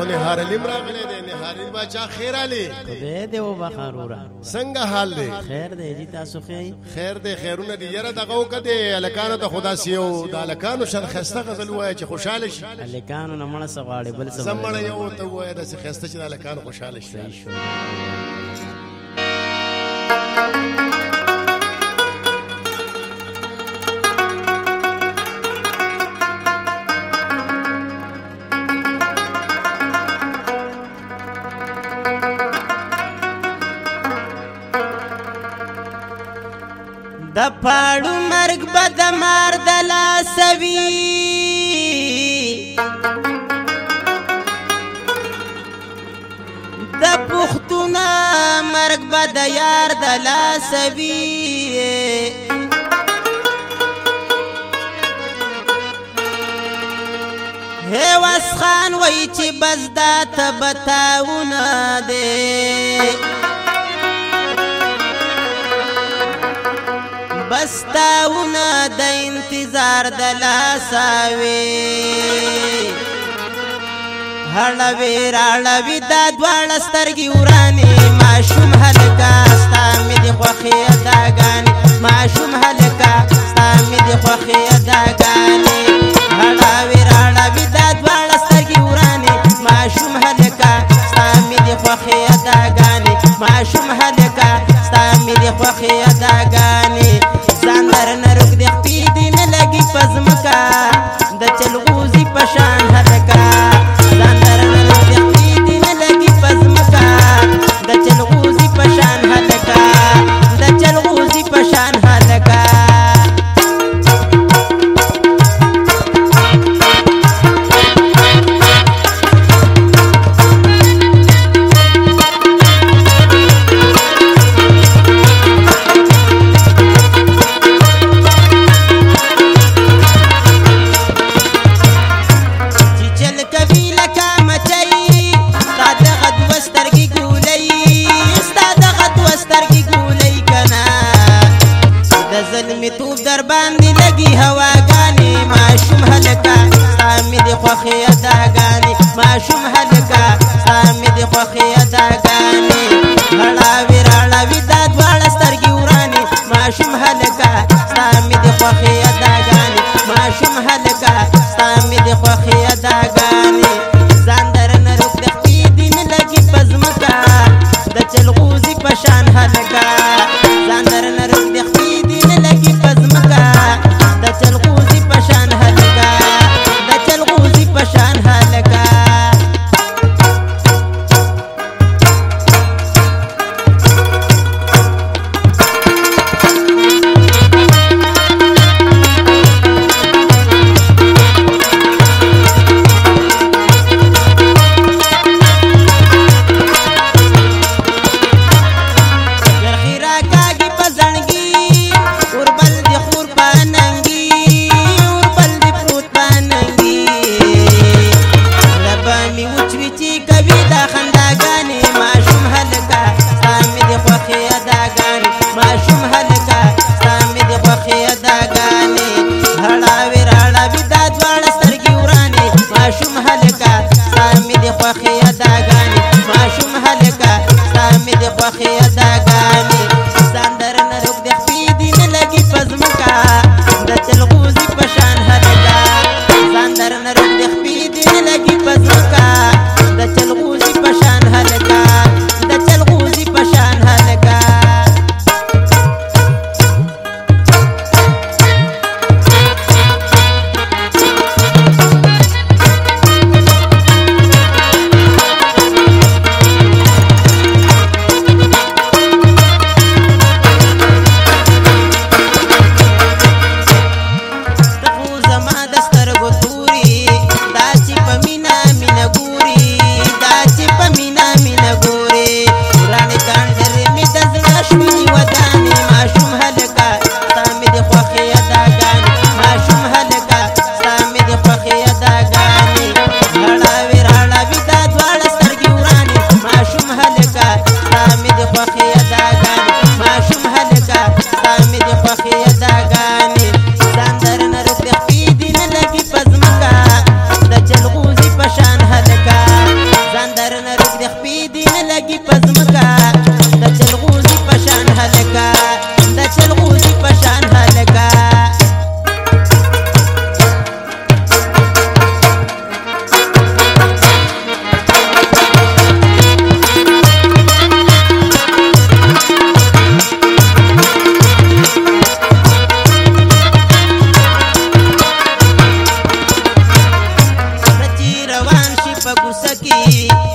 او نهار علیم راغلی دی نهار علیم بچا خیر علی خدای دې و بخارورا څنګه حال دی خیر دی جی تاسو خې خیر دی خیرونه دی یره دغه وکړه الکانو ته خدا سیو د الکانو شر خسته غزل وای چې خوشاله شي الکانو نه مړ سغاړي بل سغاړي سمړ یو ته وای د خسته چې الکانو خوشاله شي د پاړو مرګ به د مار د لاسوي د پښتونه مرګ به د یار د لاسوي هواس خان وای چې بس دا ته بتاونه ده بستاونه د انتظار د لاساوي هړوي راړوي دا دوړ سترګي وراني ماشوم هلکا ستا مې د خوخي اداګان ماشوم هلکا ستا مې د خوخي اداګان هړوي راړوي دا دوړ سترګي وراني ماشوم هلکا ستا مې د خوخي اداګان ماشوم هلکا ستا مې د خوخي می توب در باندې لګي هواګانی ماشوم هلکا سامي دي خوخي اداګانی ماشوم هلکا سامي دي خوخي اداګانی هړا ویراړا ودا دواړه سترګي ورانی ماشوم هلکا سامي دي خوخي اداګانی ماشوم هلکا سامي دي خوخي اداګانی چې کوي دا خنداګانې ماشو fakusaki